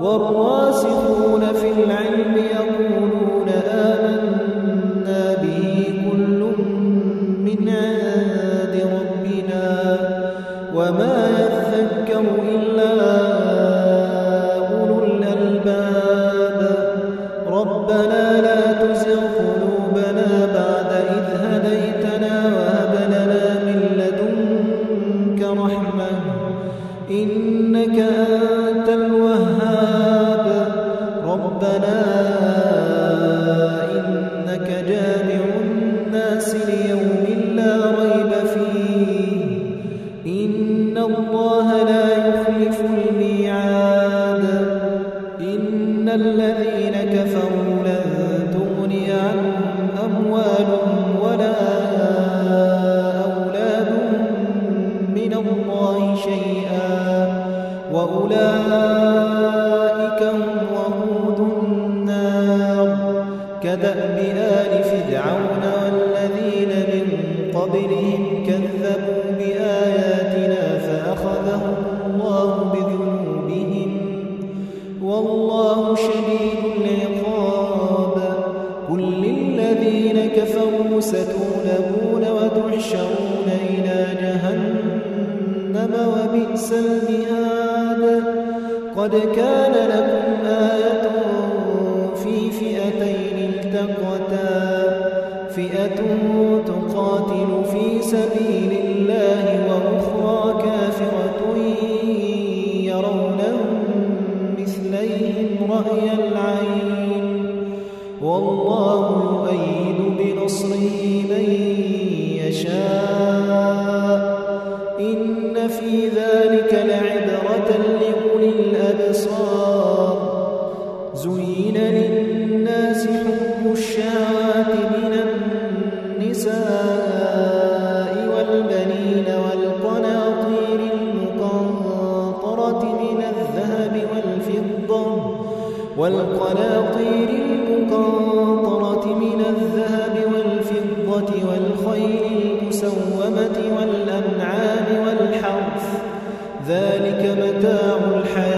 والراجع والقناطير المقنطرة من الذهب والفضة والخير المسومة والأنعام والحرث. ذلك متاع الحياة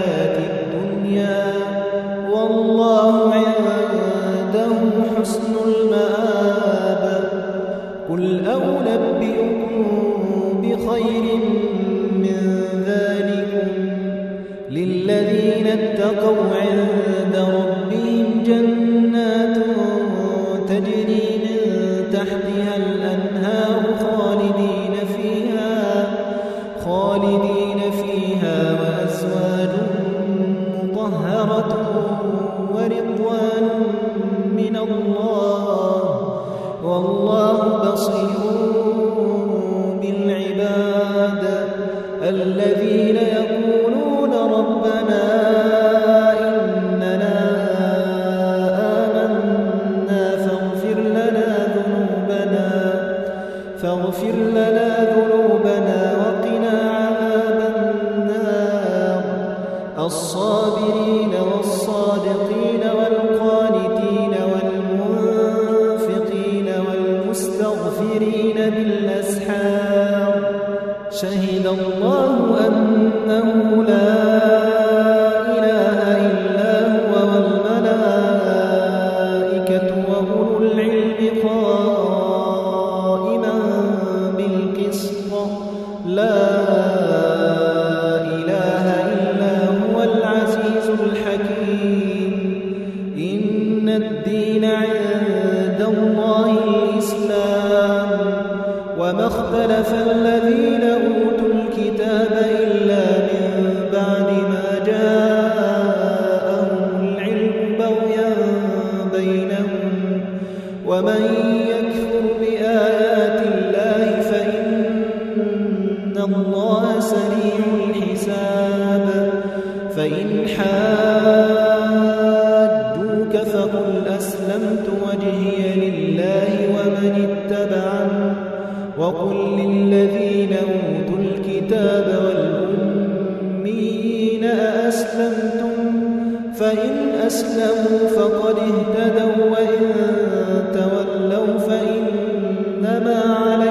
الله سريع الحساب. فإن حادوك فقل أسلمت وجهي لله ومن اتبعن وقل للذين أوتوا الكتاب والأمين أأسلمتم؟ فإن أسلموا فقد اهتدوا وإن تولوا فإنما عليهم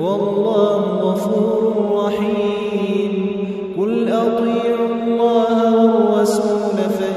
والله غفور رحيم. قل أطيعوا الله والرسول فإن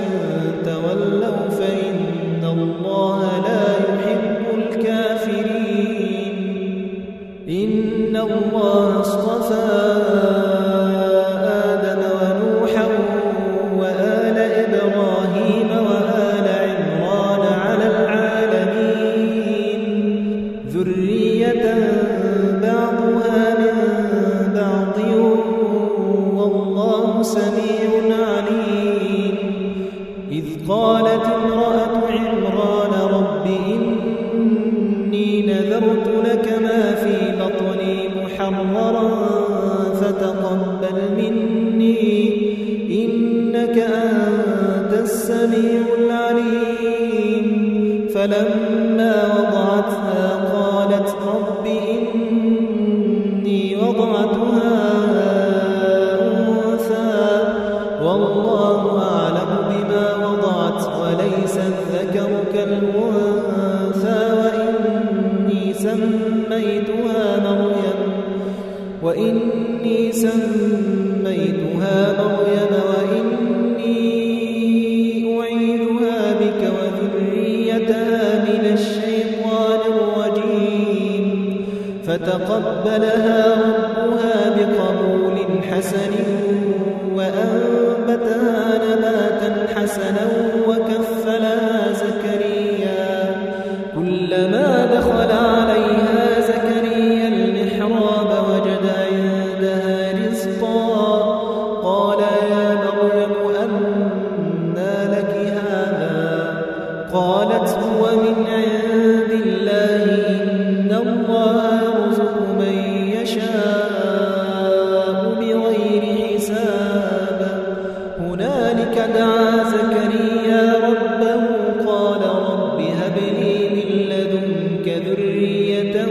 من لدنك ذرية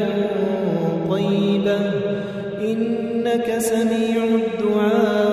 طيبة. إنك سميع الدعاء.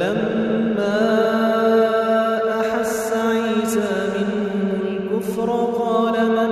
فلما أحس عيسى منهم الكفر قال من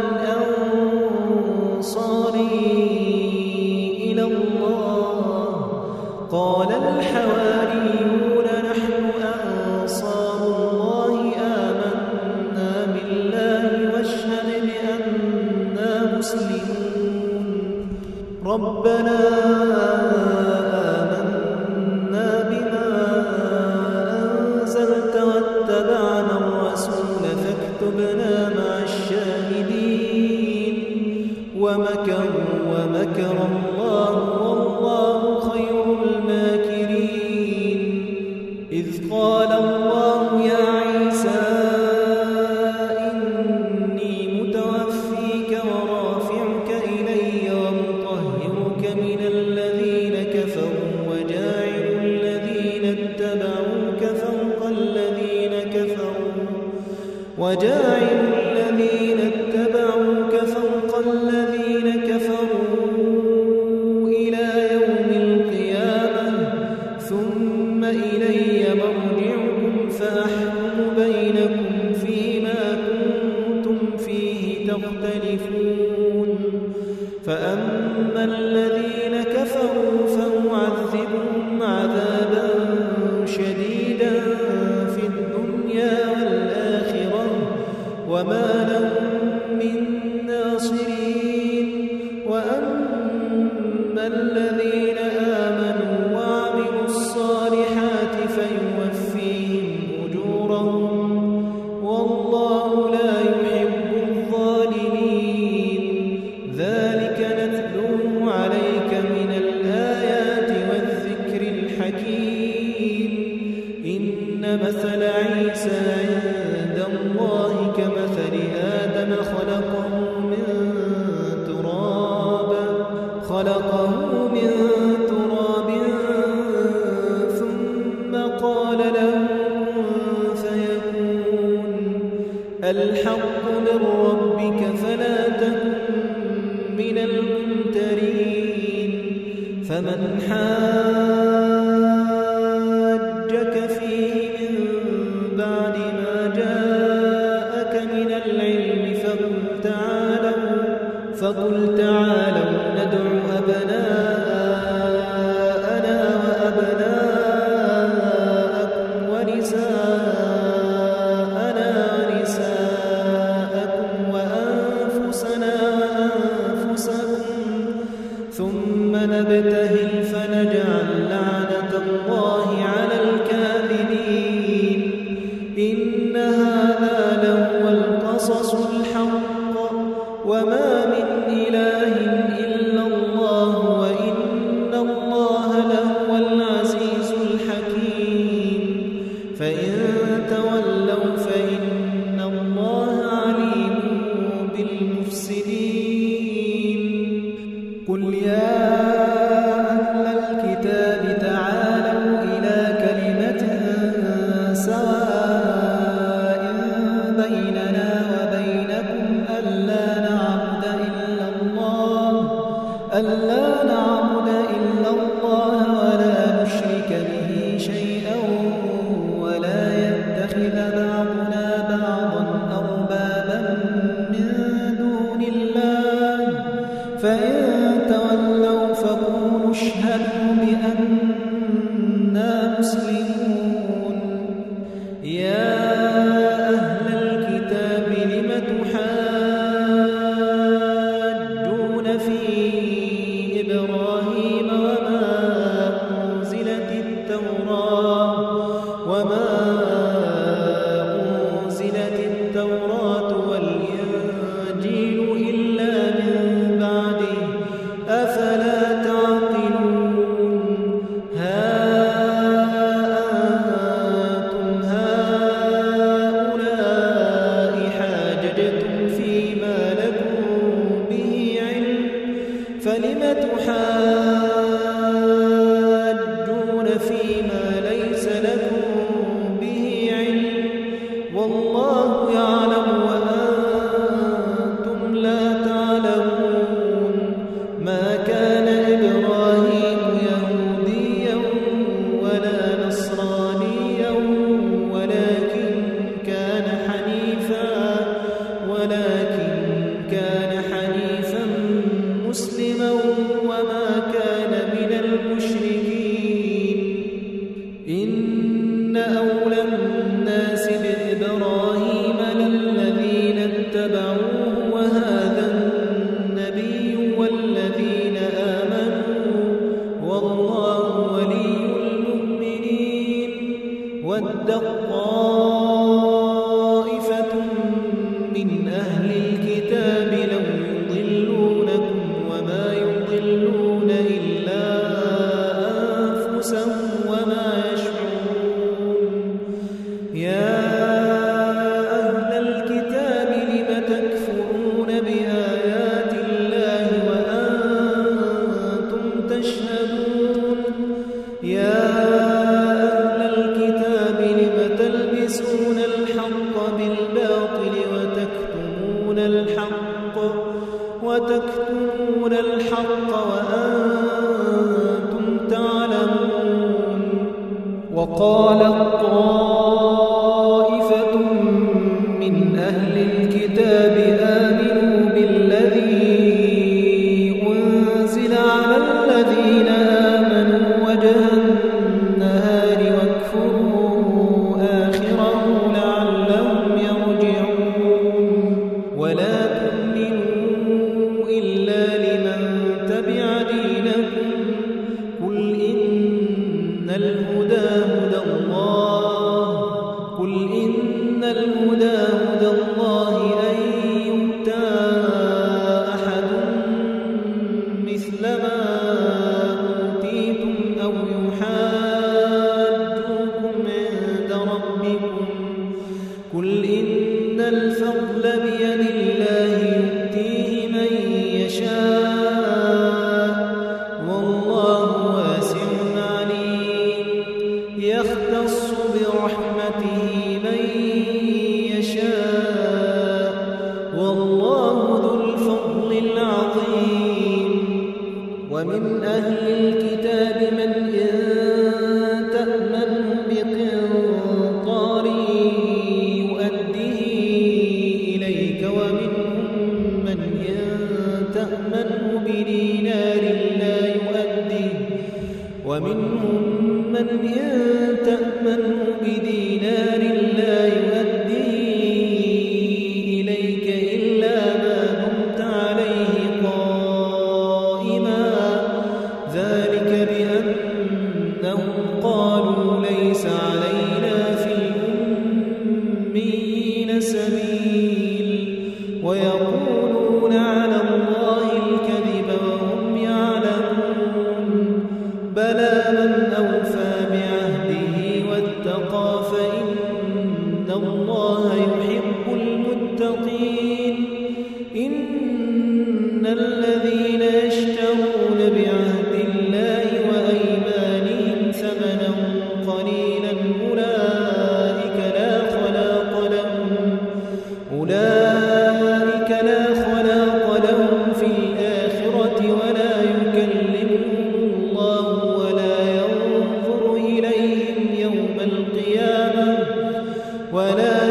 ولا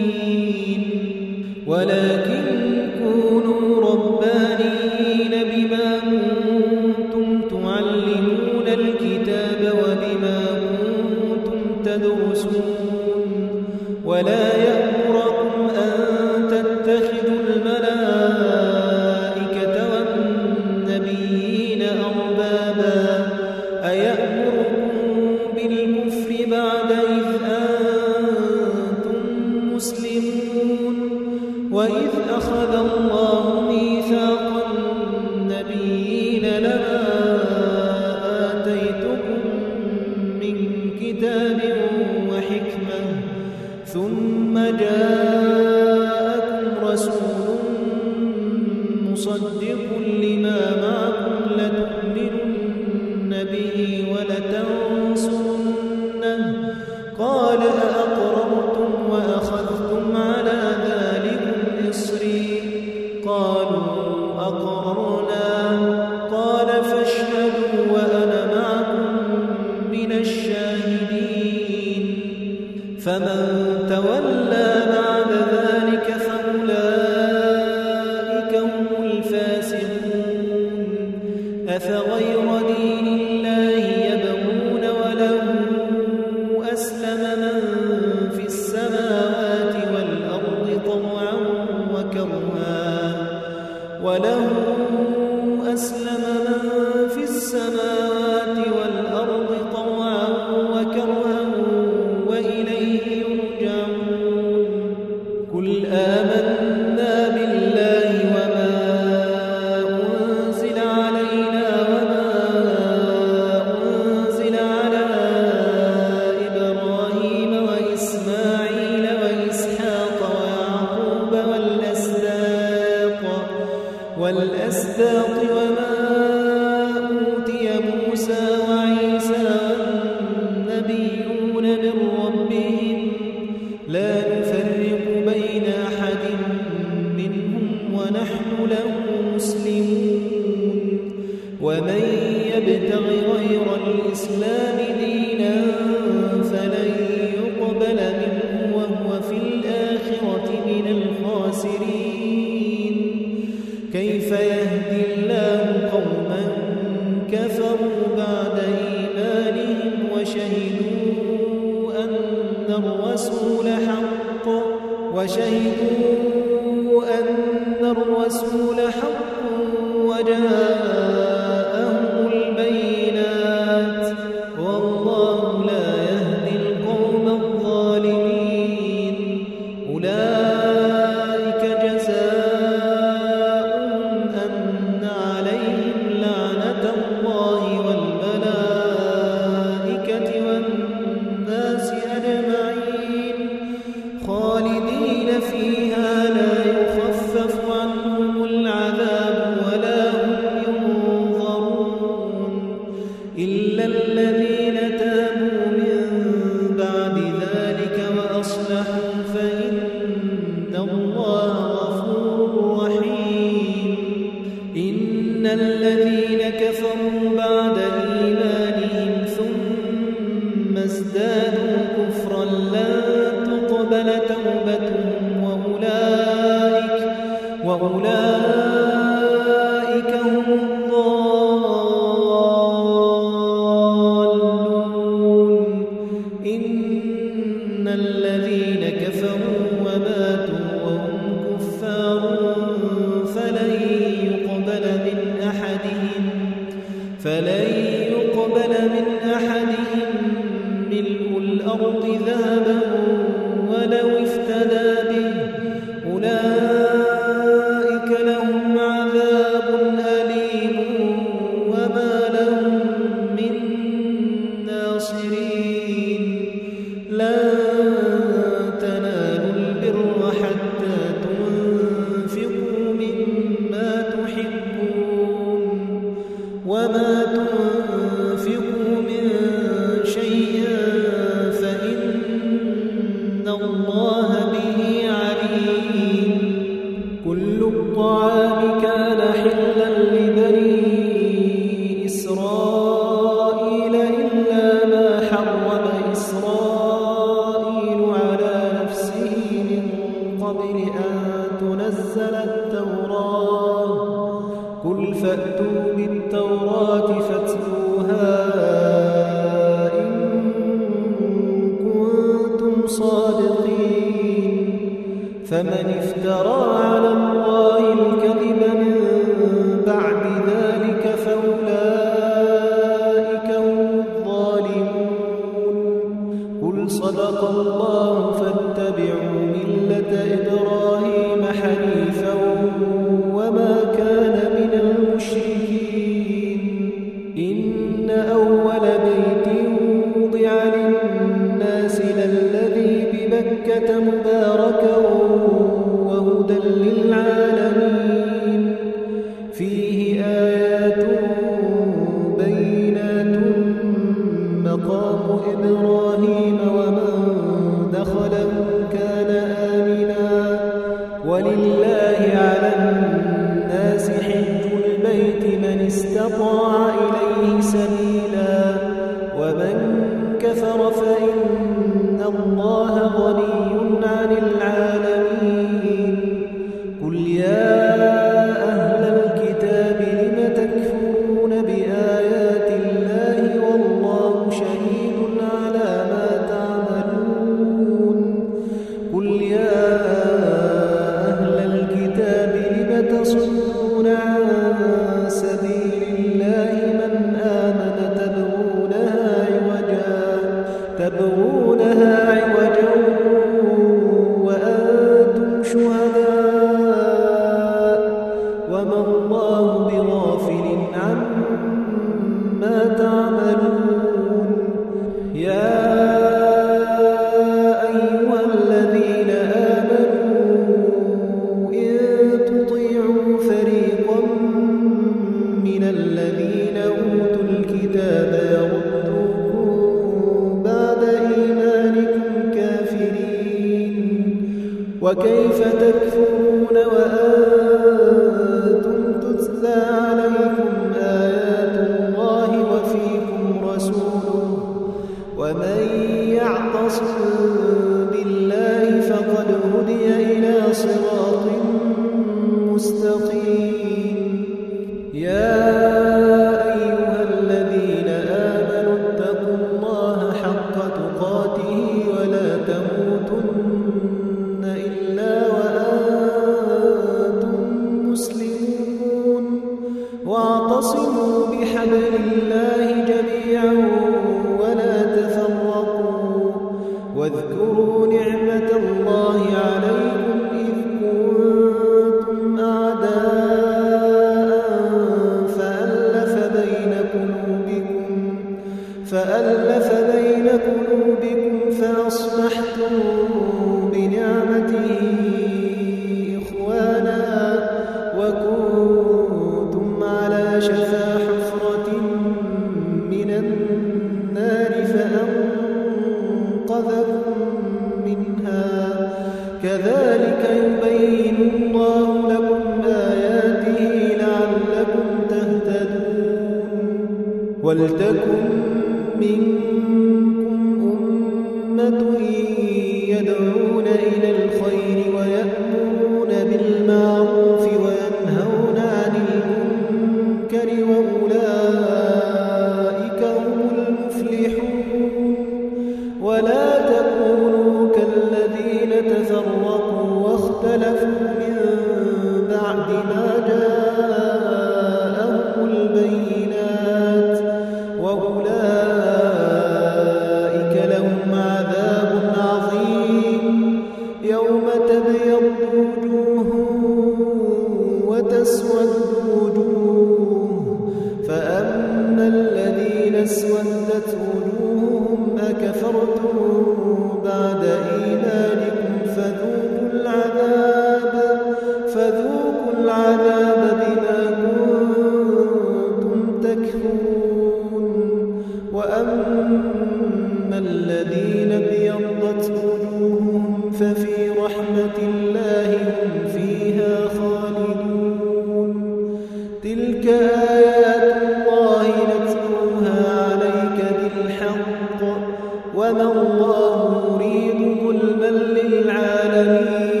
وما الله يريد ظلما للعالمين.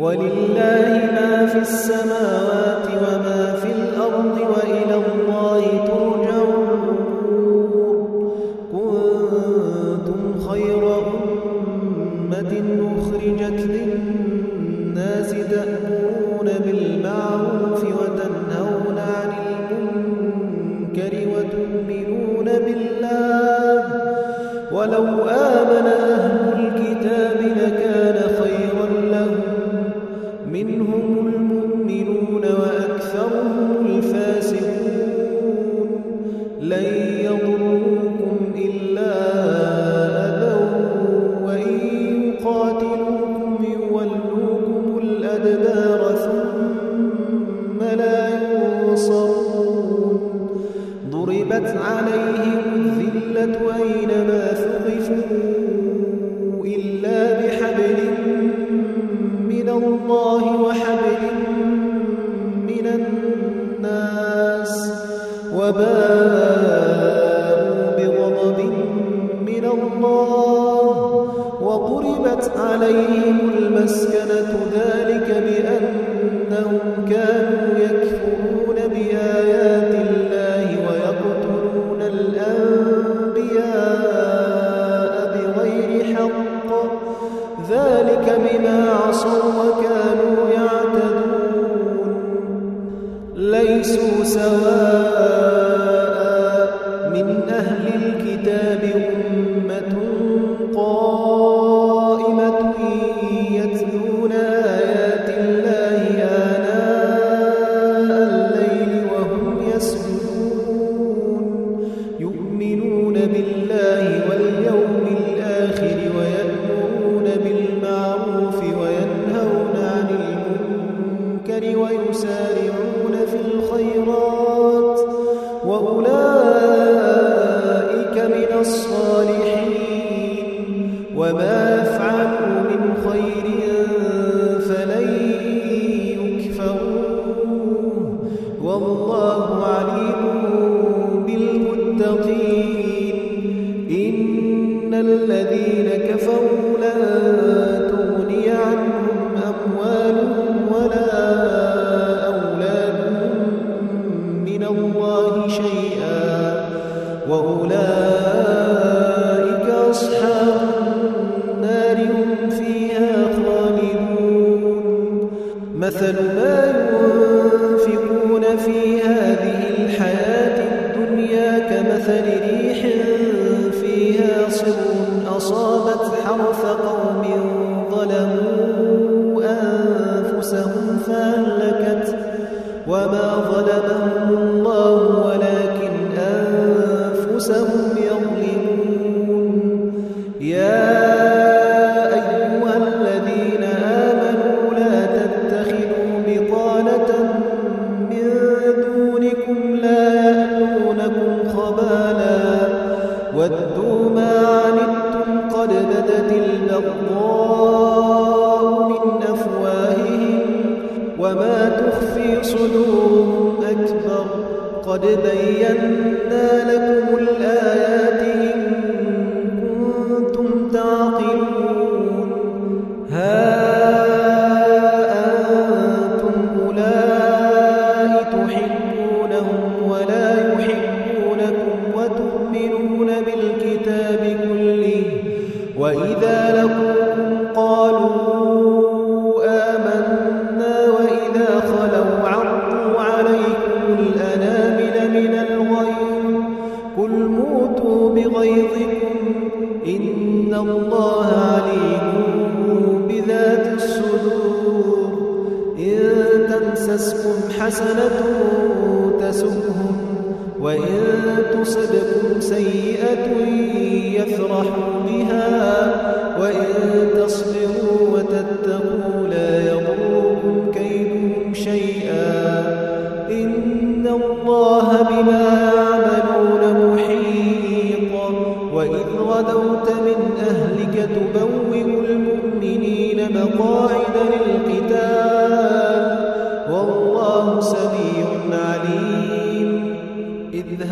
ولله ما في السماوات وأولئك من الصالحين. وما حسنة تسؤهم وإن تصبهم سيئة يفرحوا بها وإن تصبروا وتتقوا لا يضركم كيدهم شيئا إن الله بما يعملون محيط وإذ غدوت من أهلك تبوئ المؤمنين مقاعد للقتال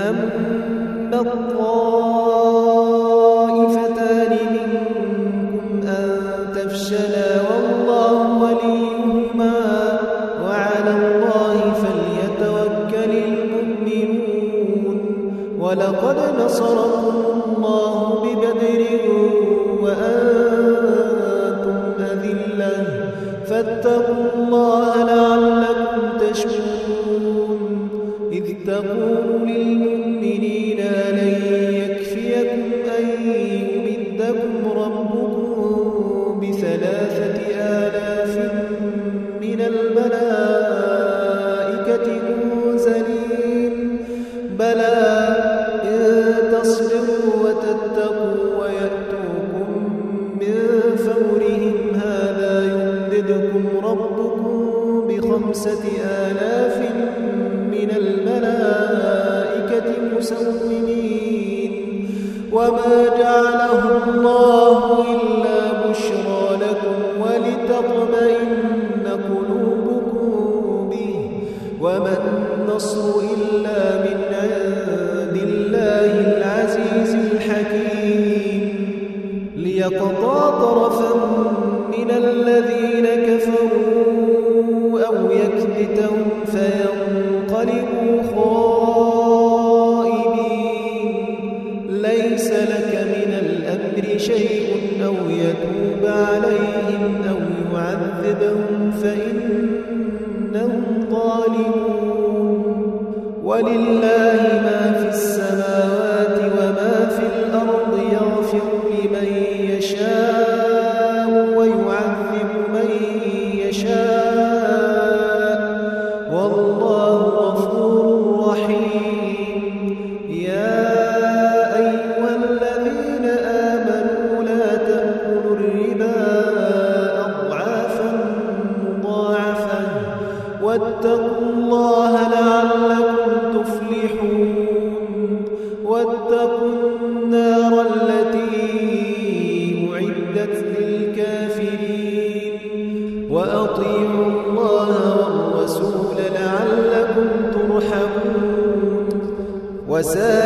أم يعذبهم فإنهم ظالمون. ولله ما في السماء وسائر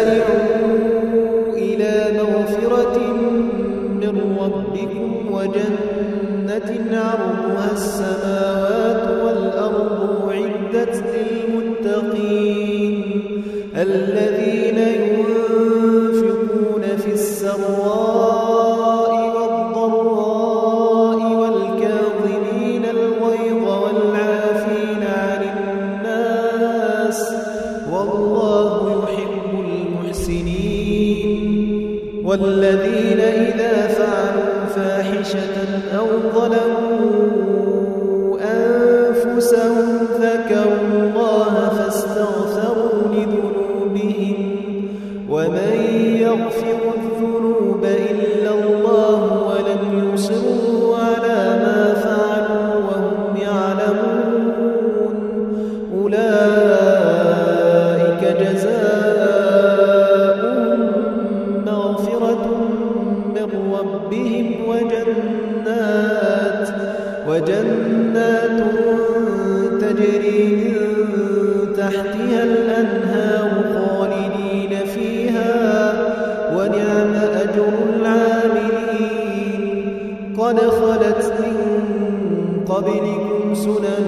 قد خلت من قبلكم سنن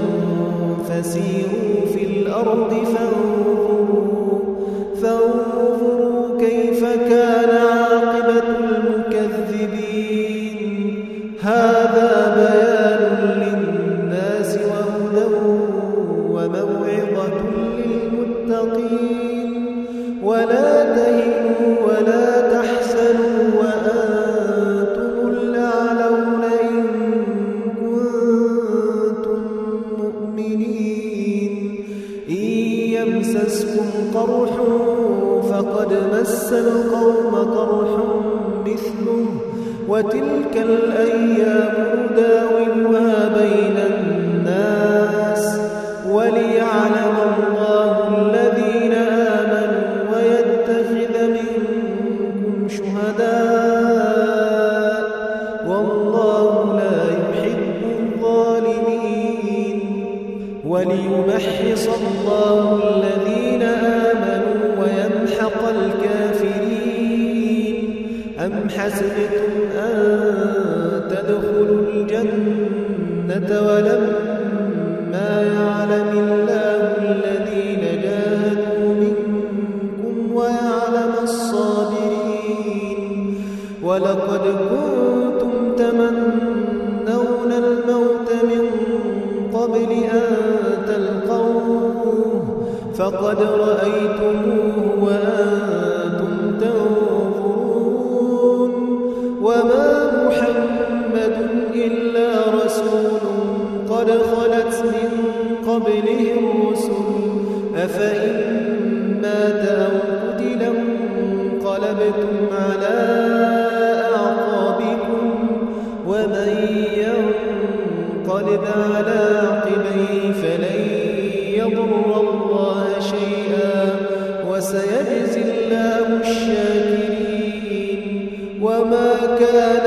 فسيروا في الأرض فانظروا, فانظروا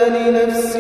لنفس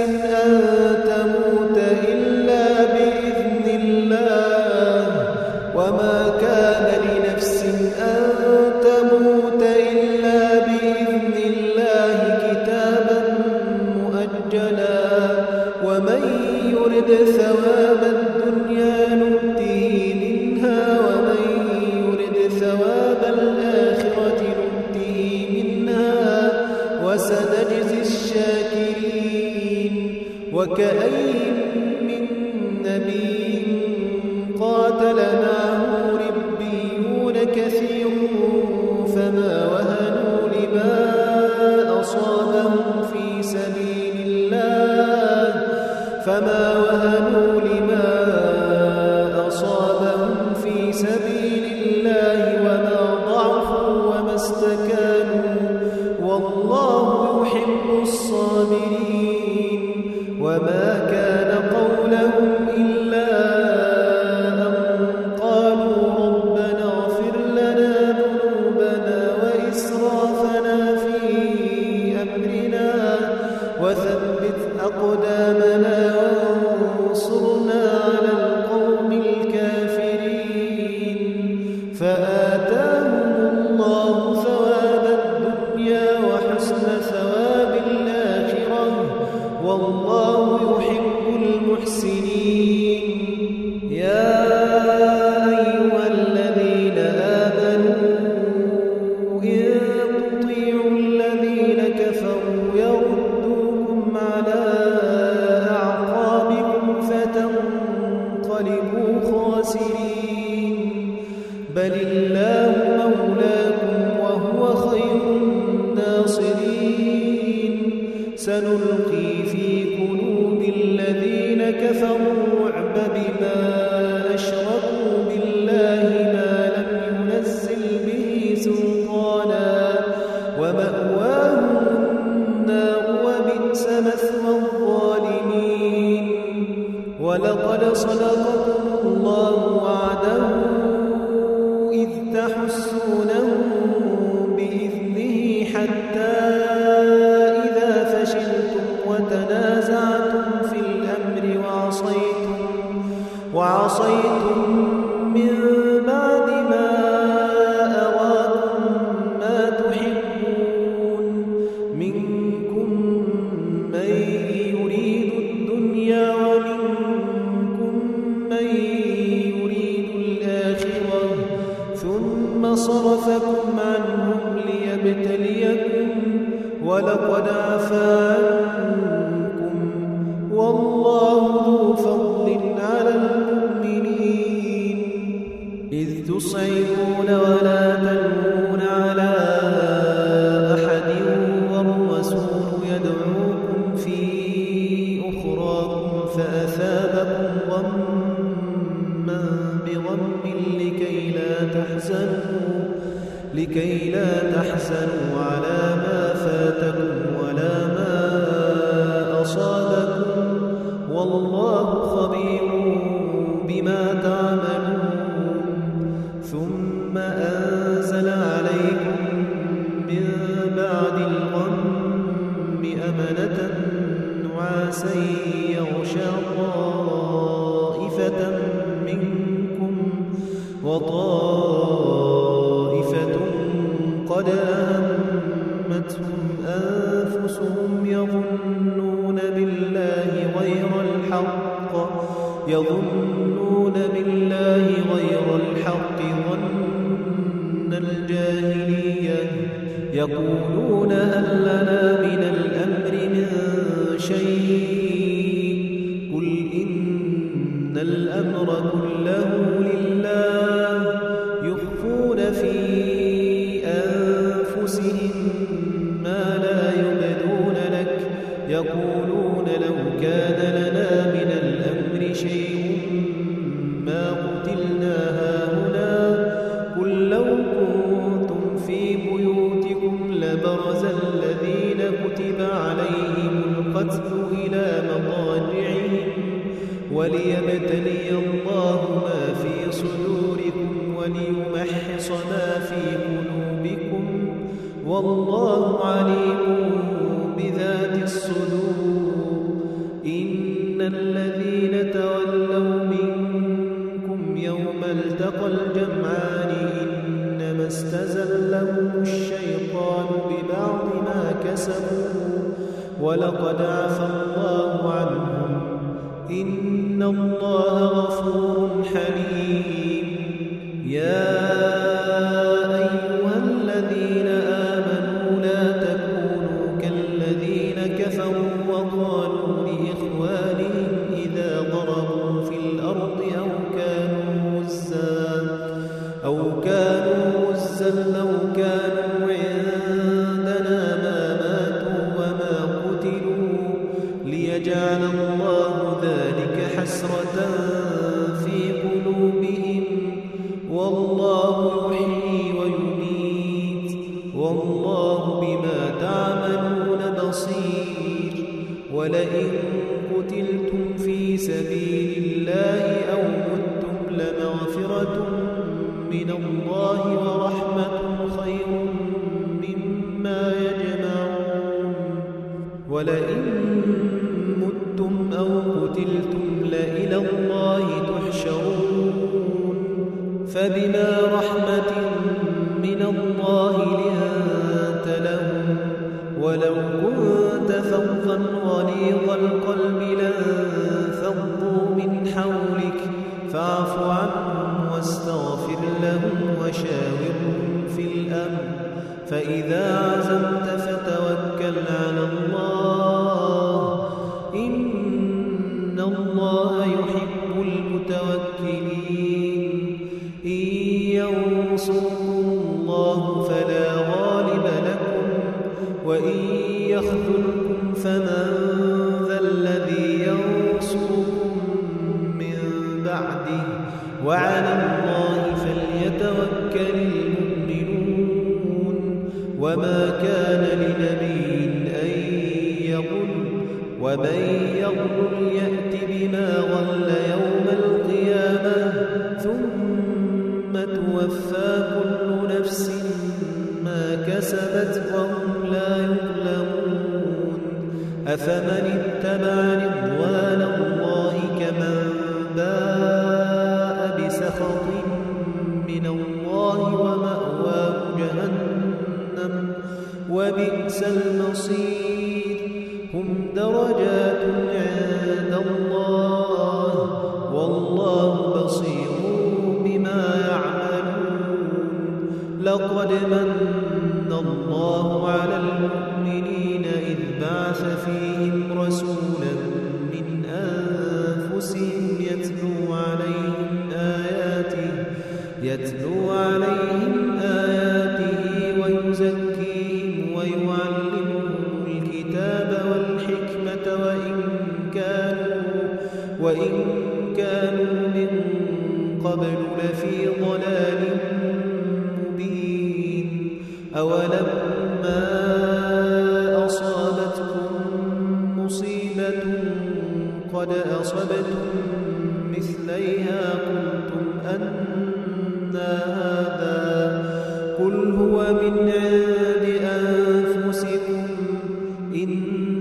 وشاورهم في الأمر. فإذا عزمت فتوكل على الله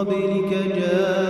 قبلك جاءت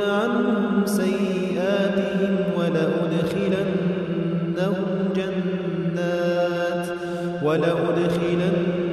عنهم سيئاتهم ولأدخلنهم جنات ولأدخلنهم